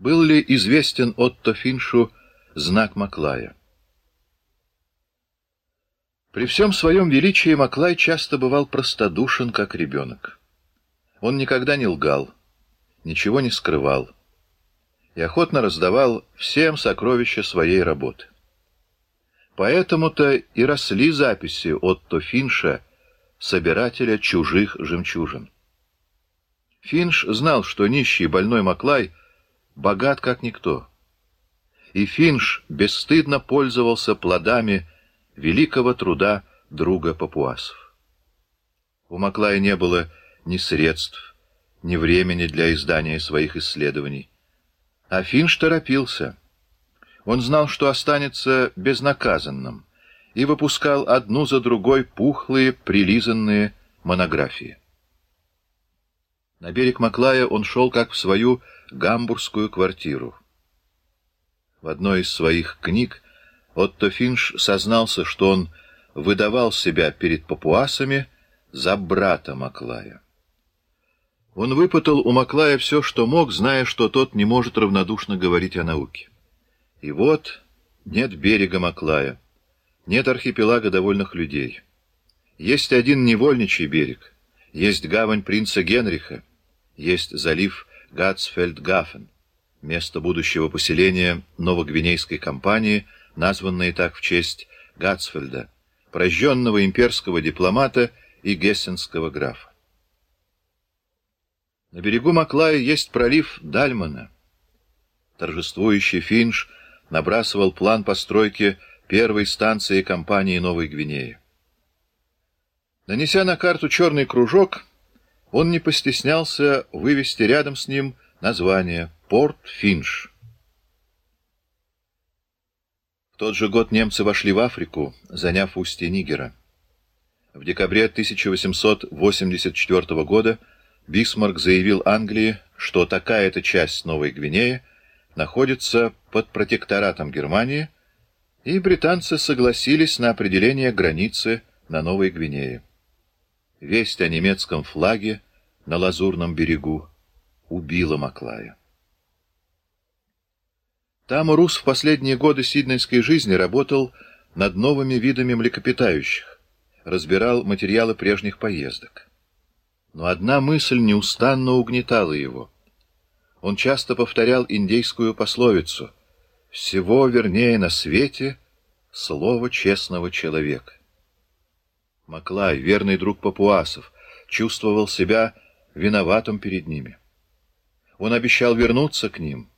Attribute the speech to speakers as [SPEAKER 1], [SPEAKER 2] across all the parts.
[SPEAKER 1] Был ли известен Отто Финшу знак Маклая? При всем своем величии Маклай часто бывал простодушен, как ребенок. Он никогда не лгал, ничего не скрывал и охотно раздавал всем сокровища своей работы. Поэтому-то и росли записи Отто Финша, собирателя чужих жемчужин. Финш знал, что нищий больной Маклай богат как никто. И Финш бесстыдно пользовался плодами великого труда друга папуасов. У Маклая не было ни средств, ни времени для издания своих исследований. А Финш торопился. Он знал, что останется безнаказанным, и выпускал одну за другой пухлые, прилизанные монографии. На берег Маклая он шел как в свою гамбургскую квартиру. В одной из своих книг Отто Финш сознался, что он выдавал себя перед папуасами за брата Маклая. Он выпытал у Маклая все, что мог, зная, что тот не может равнодушно говорить о науке. И вот нет берега Маклая, нет архипелага довольных людей. Есть один невольничий берег, есть гавань принца Генриха, есть залив Гатсфельдгафен, место будущего поселения новогвинейской компании, названное так в честь Гатсфельда, прожженного имперского дипломата и гессенского графа. На берегу Маклая есть пролив Дальмана. Торжествующий Финш набрасывал план постройки первой станции компании Новой Гвинеи. Нанеся на карту черный кружок, он не постеснялся вывести рядом с ним название «Порт Финш». В тот же год немцы вошли в Африку, заняв устье Нигера. В декабре 1884 года Бисмарк заявил Англии, что такая-то часть Новой Гвинеи находится под протекторатом Германии, и британцы согласились на определение границы на Новой Гвинее. Весть о немецком флаге на Лазурном берегу убила Маклая. Там Рус в последние годы сиднейской жизни работал над новыми видами млекопитающих, разбирал материалы прежних поездок. Но одна мысль неустанно угнетала его. Он часто повторял индейскую пословицу «Всего вернее на свете слово честного человека». Маклай, верный друг папуасов, чувствовал себя виноватым перед ними. Он обещал вернуться к ним,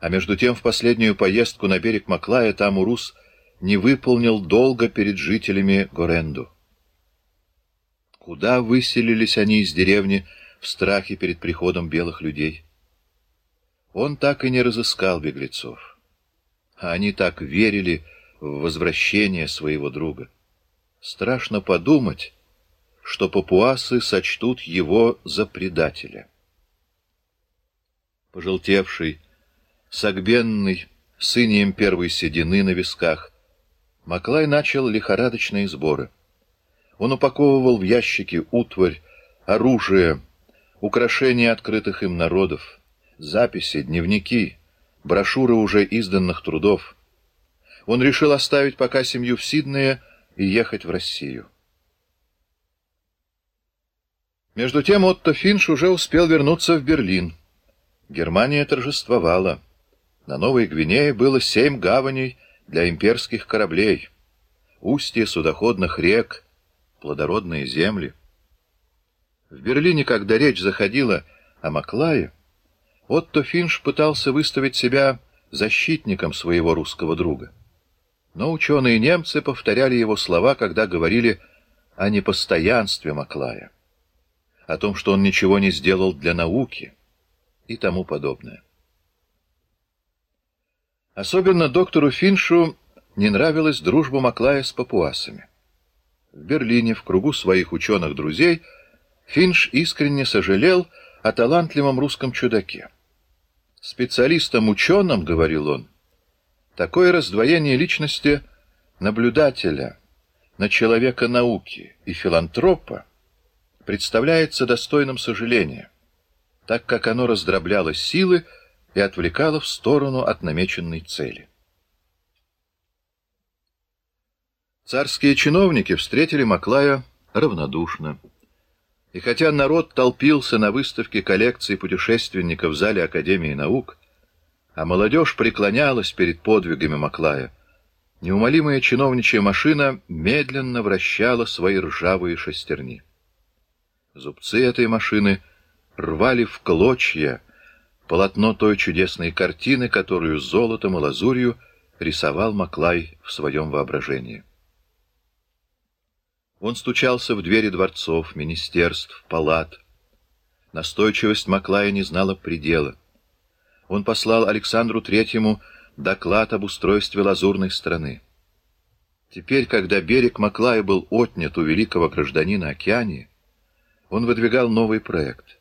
[SPEAKER 1] а между тем в последнюю поездку на берег Маклая Тамурус не выполнил долга перед жителями Горенду. Куда выселились они из деревни в страхе перед приходом белых людей? Он так и не разыскал беглецов. А они так верили в возвращение своего друга. Страшно подумать, что папуасы сочтут его за предателя. Пожелтевший, согбенный, с инием первой седины на висках, Маклай начал лихорадочные сборы. Он упаковывал в ящики утварь, оружие, украшения открытых им народов, записи, дневники, брошюры уже изданных трудов. Он решил оставить пока семью в Сиднее и ехать в Россию. Между тем Отто Финш уже успел вернуться в Берлин. Германия торжествовала. На Новой Гвинее было семь гаваней для имперских кораблей, устья судоходных рек, плодородные земли. В Берлине, когда речь заходила о Маклае, Отто Финш пытался выставить себя защитником своего русского друга. Но ученые-немцы повторяли его слова, когда говорили о непостоянстве Маклая, о том, что он ничего не сделал для науки и тому подобное. Особенно доктору Финшу не нравилась дружба Маклая с папуасами. В Берлине, в кругу своих ученых-друзей, Финш искренне сожалел о талантливом русском чудаке. Специалистам-ученым, — говорил он, — Такое раздвоение личности наблюдателя на человека науки и филантропа представляется достойным сожаления, так как оно раздробляло силы и отвлекала в сторону от намеченной цели. Царские чиновники встретили Маклая равнодушно. И хотя народ толпился на выставке коллекции путешественников в зале Академии наук, а молодежь преклонялась перед подвигами Маклая, неумолимая чиновничья машина медленно вращала свои ржавые шестерни. Зубцы этой машины рвали в клочья полотно той чудесной картины, которую золотом и лазурью рисовал Маклай в своем воображении. Он стучался в двери дворцов, министерств, палат. Настойчивость Маклая не знала предела. Он послал Александру Третьему доклад об устройстве лазурной страны. Теперь, когда берег Маклая был отнят у великого гражданина Океании, он выдвигал новый проект.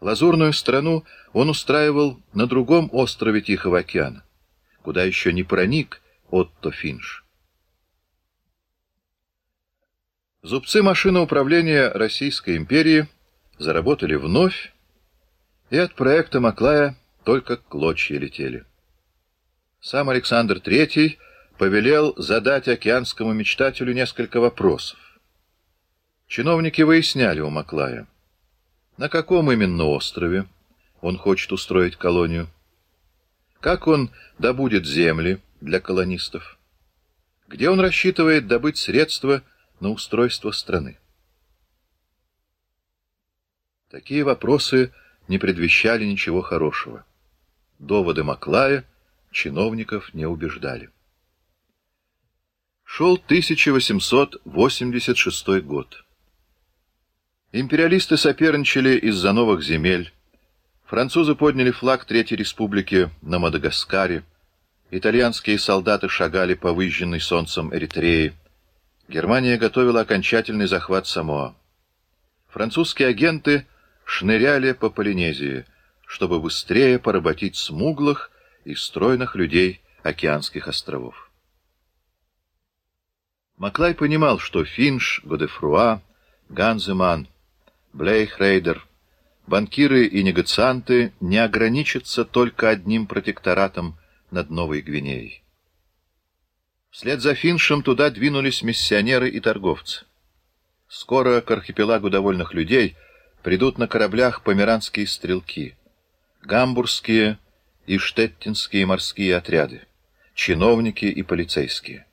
[SPEAKER 1] Лазурную страну он устраивал на другом острове Тихого океана, куда еще не проник Отто Финш. Зубцы машины управления Российской империи заработали вновь, и от проекта Маклая только клочья летели. Сам Александр III повелел задать океанскому мечтателю несколько вопросов. Чиновники выясняли у Маклая, на каком именно острове он хочет устроить колонию, как он добудет земли для колонистов, где он рассчитывает добыть средства на устройство страны. Такие вопросы не предвещали ничего хорошего. Доводы Маклая чиновников не убеждали. Шел 1886 год. Империалисты соперничали из-за новых земель. Французы подняли флаг Третьей Республики на Мадагаскаре. Итальянские солдаты шагали по выжженной солнцем Эритреи. Германия готовила окончательный захват Самоа. Французские агенты шныряли по Полинезии, чтобы быстрее поработить смуглых и стройных людей океанских островов. Маклай понимал, что Финш, Годефруа, Ганземан, Блейхрейдер, банкиры и негацианты не ограничатся только одним протекторатом над Новой Гвинеей. Вслед за Финшем туда двинулись миссионеры и торговцы. Скоро к архипелагу довольных людей придут на кораблях померанские стрелки, гамбургские и штеттинские морские отряды, чиновники и полицейские.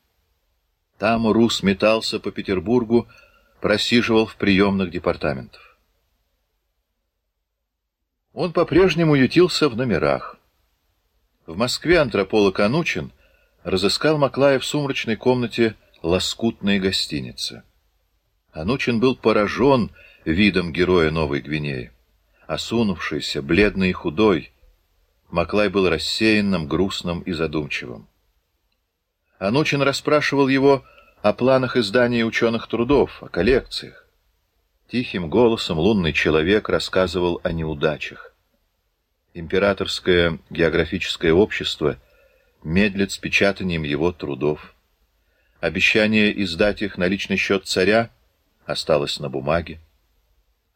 [SPEAKER 1] Там Рус метался по Петербургу, просиживал в приемных департаментов. Он по-прежнему ютился в номерах. В Москве антрополог Анучин — разыскал Маклая в сумрачной комнате лоскутной гостиницы. Анучин был поражен видом героя Новой Гвинеи. Осунувшийся, бледный и худой, Маклай был рассеянным, грустным и задумчивым. Анучин расспрашивал его о планах издания ученых трудов, о коллекциях. Тихим голосом лунный человек рассказывал о неудачах. Императорское географическое общество — медлит с печатанием его трудов. Обещание издать их на личный счет царя осталось на бумаге.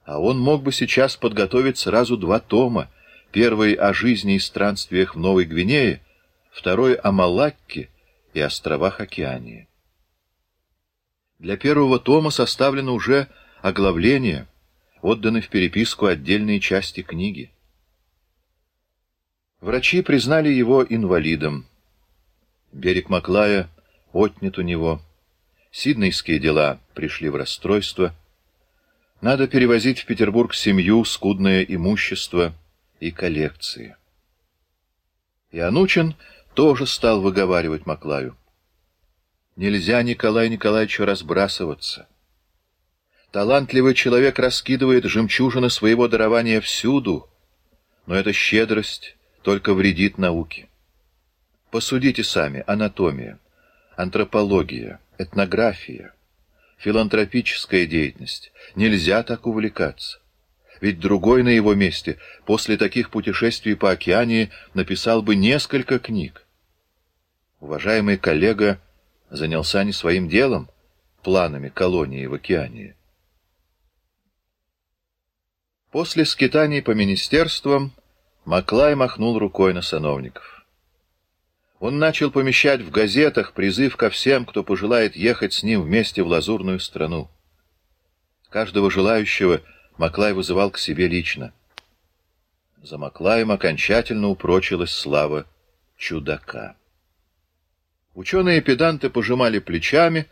[SPEAKER 1] А он мог бы сейчас подготовить сразу два тома. Первый о жизни и странствиях в Новой Гвинее, второй о Малакке и островах Океании. Для первого тома составлено уже оглавление, отданы в переписку отдельные части книги. Врачи признали его инвалидом. Берег Маклая отнят у него. Сиднейские дела пришли в расстройство. Надо перевозить в Петербург семью, скудное имущество и коллекции. И Анучин тоже стал выговаривать Маклаю. Нельзя Николаю Николаевичу разбрасываться. Талантливый человек раскидывает жемчужины своего дарования всюду, но эта щедрость только вредит науке. Посудите сами, анатомия, антропология, этнография, филантропическая деятельность. Нельзя так увлекаться. Ведь другой на его месте после таких путешествий по океане написал бы несколько книг. Уважаемый коллега занялся не своим делом, планами колонии в океане. После скитаний по министерствам Маклай махнул рукой на сановников. Он начал помещать в газетах призыв ко всем, кто пожелает ехать с ним вместе в лазурную страну. Каждого желающего Маклай вызывал к себе лично. За Маклаем окончательно упрочилась слава чудака. Ученые-педанты пожимали плечами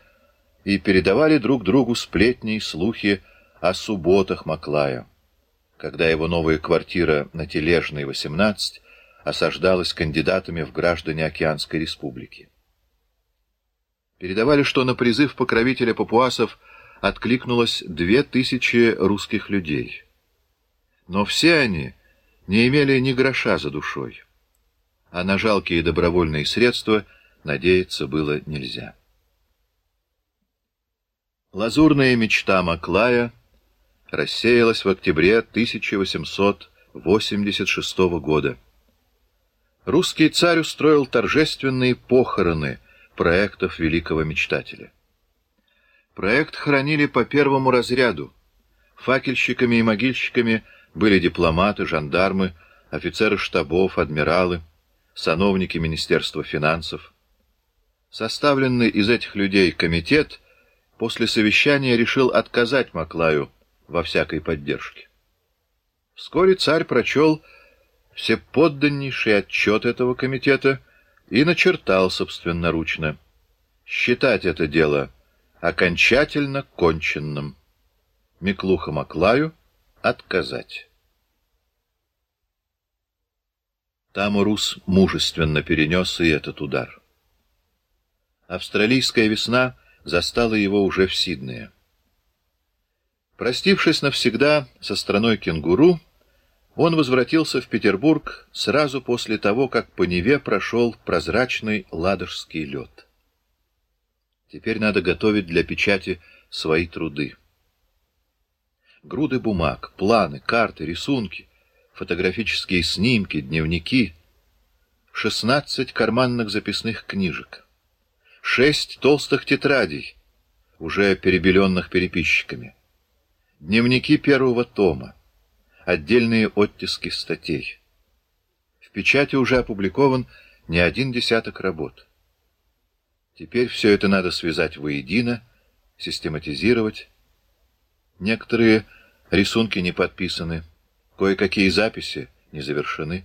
[SPEAKER 1] и передавали друг другу сплетни и слухи о субботах Маклая, когда его новая квартира на Тележной, 18, осаждалась кандидатами в граждане Океанской республики. Передавали, что на призыв покровителя папуасов откликнулось две тысячи русских людей. Но все они не имели ни гроша за душой, а на жалкие добровольные средства – надеяться было нельзя. Лазурная мечта Маклая рассеялась в октябре 1886 года. Русский царь устроил торжественные похороны проектов великого мечтателя. Проект хранили по первому разряду. Факельщиками и могильщиками были дипломаты, жандармы, офицеры штабов, адмиралы, сановники Министерства финансов. Составленный из этих людей комитет после совещания решил отказать Маклаю во всякой поддержке. Вскоре царь прочел всеподданнейший отчет этого комитета и начертал собственноручно считать это дело окончательно конченным. Миклуха Маклаю отказать. Тамурус мужественно перенес и этот удар. Австралийская весна застала его уже в Сиднее. Простившись навсегда со страной кенгуру, он возвратился в Петербург сразу после того, как по Неве прошел прозрачный ладожский лед. Теперь надо готовить для печати свои труды. Груды бумаг, планы, карты, рисунки, фотографические снимки, дневники, шестнадцать карманных записных книжек шесть толстых тетрадей, уже перебеленных переписчиками, дневники первого тома, отдельные оттиски статей. В печати уже опубликован не один десяток работ. Теперь все это надо связать воедино, систематизировать. Некоторые рисунки не подписаны, кое-какие записи не завершены.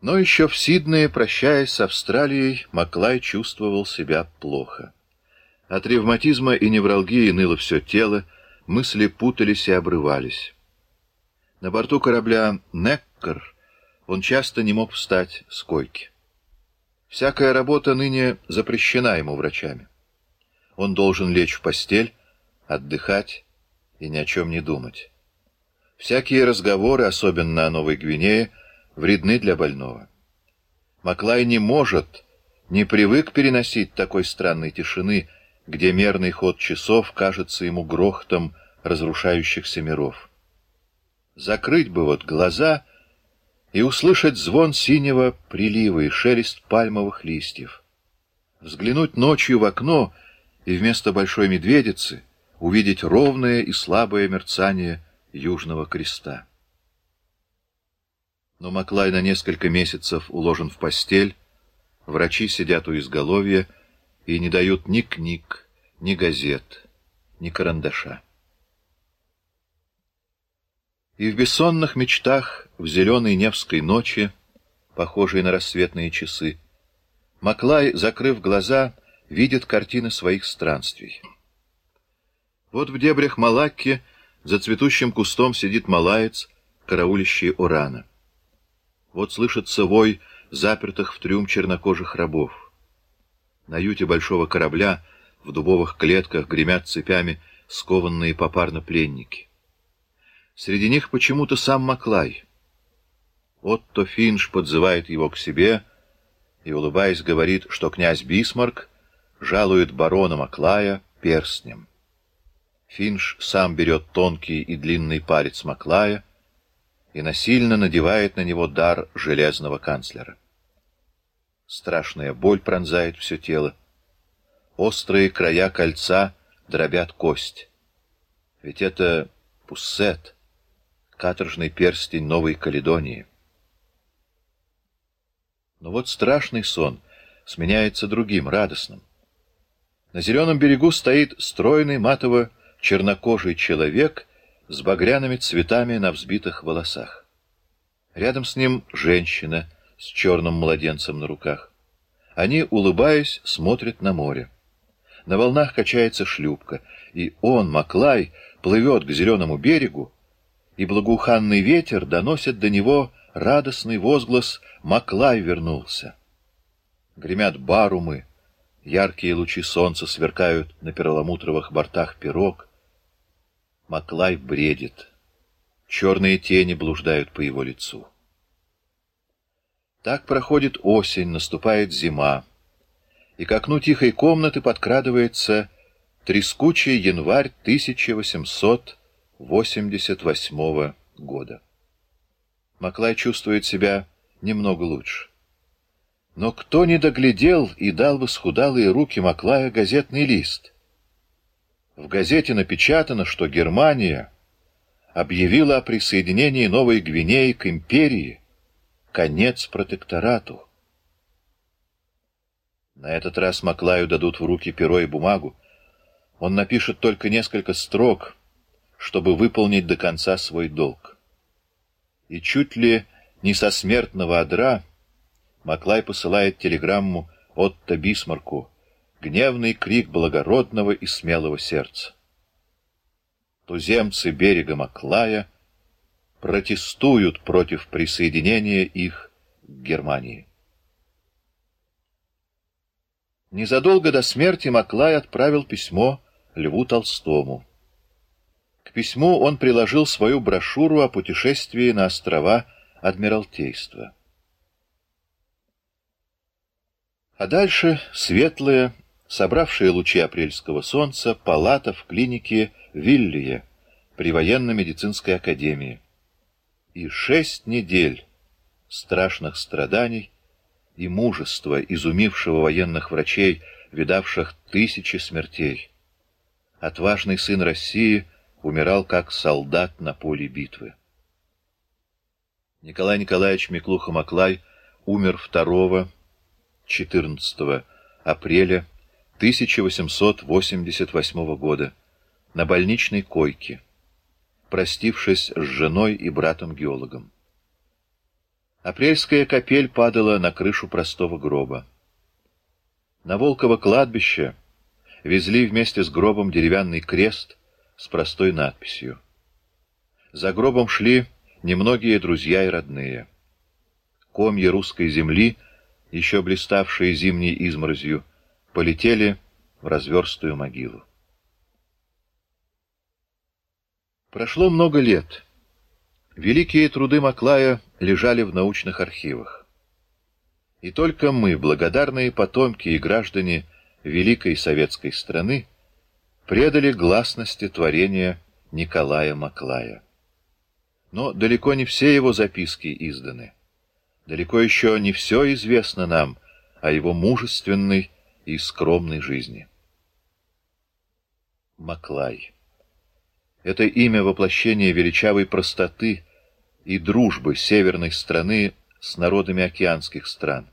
[SPEAKER 1] Но еще в Сиднее, прощаясь с Австралией, Маклай чувствовал себя плохо. От ревматизма и невралгии ныло все тело, мысли путались и обрывались. На борту корабля «Неккар» он часто не мог встать с койки. Всякая работа ныне запрещена ему врачами. Он должен лечь в постель, отдыхать и ни о чем не думать. Всякие разговоры, особенно о Новой Гвинее, — вредны для больного. Маклай не может, не привык переносить такой странной тишины, где мерный ход часов кажется ему грохотом разрушающихся миров. Закрыть бы вот глаза и услышать звон синего прилива и шелест пальмовых листьев. Взглянуть ночью в окно и вместо большой медведицы увидеть ровное и слабое мерцание Южного Креста. Но Маклай на несколько месяцев уложен в постель, врачи сидят у изголовья и не дают ни книг, ни газет, ни карандаша. И в бессонных мечтах, в зеленой Невской ночи, похожей на рассветные часы, Маклай, закрыв глаза, видит картины своих странствий. Вот в дебрях Малакки за цветущим кустом сидит малаец, караулищий урана. Вот слышится вой запертых в трюм чернокожих рабов. На юте большого корабля в дубовых клетках гремят цепями скованные попарно пленники. Среди них почему-то сам Маклай. Отто Финш подзывает его к себе и, улыбаясь, говорит, что князь Бисмарк жалует барона Маклая перстнем. Финш сам берет тонкий и длинный палец Маклая, и насильно надевает на него дар железного канцлера. Страшная боль пронзает все тело. Острые края кольца дробят кость. Ведь это пуссет, каторжный перстень Новой Каледонии. Но вот страшный сон сменяется другим, радостным. На зеленом берегу стоит стройный матово-чернокожий человек с багряными цветами на взбитых волосах. Рядом с ним женщина с черным младенцем на руках. Они, улыбаясь, смотрят на море. На волнах качается шлюпка, и он, Маклай, плывет к зеленому берегу, и благоуханный ветер доносит до него радостный возглас «Маклай вернулся». Гремят барумы, яркие лучи солнца сверкают на перламутровых бортах пирог. Маклай бредит. Черные тени блуждают по его лицу. Так проходит осень, наступает зима и к окну тихой комнаты подкрадывается трескучий январь 1888 года. Маклай чувствует себя немного лучше. Но кто не доглядел и дал в исхудалые руки Маклая газетный лист? В газете напечатано, что Германия объявила о присоединении Новой Гвинеи к империи, конец протекторату. На этот раз Маклаю дадут в руки перо и бумагу. Он напишет только несколько строк, чтобы выполнить до конца свой долг. И чуть ли не со смертного одра Маклай посылает телеграмму Отто Бисмарку, гневный крик благородного и смелого сердца. Туземцы берега Маклая протестуют против присоединения их к Германии. Незадолго до смерти Маклай отправил письмо Льву Толстому. К письму он приложил свою брошюру о путешествии на острова Адмиралтейства. А дальше светлая, собравшая лучи апрельского солнца, палата в клинике Виллие при военно-медицинской академии. И шесть недель страшных страданий, и мужества, изумившего военных врачей, видавших тысячи смертей. Отважный сын России умирал как солдат на поле битвы. Николай Николаевич Миклуха-Маклай умер 2-14 апреля 1888 года на больничной койке, простившись с женой и братом-геологом. Апрельская капель падала на крышу простого гроба. На Волково кладбище везли вместе с гробом деревянный крест с простой надписью. За гробом шли немногие друзья и родные. Комья русской земли, еще блиставшие зимней изморозью, полетели в разверстую могилу. Прошло много лет. Великие труды Маклая лежали в научных архивах. И только мы, благодарные потомки и граждане великой советской страны, предали гласности творения Николая Маклая. Но далеко не все его записки изданы. Далеко еще не все известно нам о его мужественной и скромной жизни. Маклай. Это имя воплощения величавой простоты и дружбы северной страны с народами океанских стран,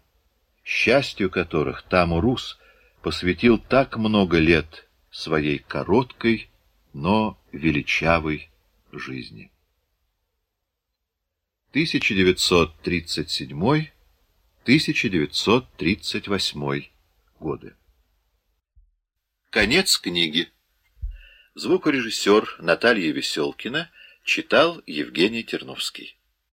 [SPEAKER 1] счастью которых Тамурус посвятил так много лет своей короткой, но величавой жизни. 1937-1938 годы. Конец книги. Звукорежиссер Наталья Веселкина читал Евгений Терновский.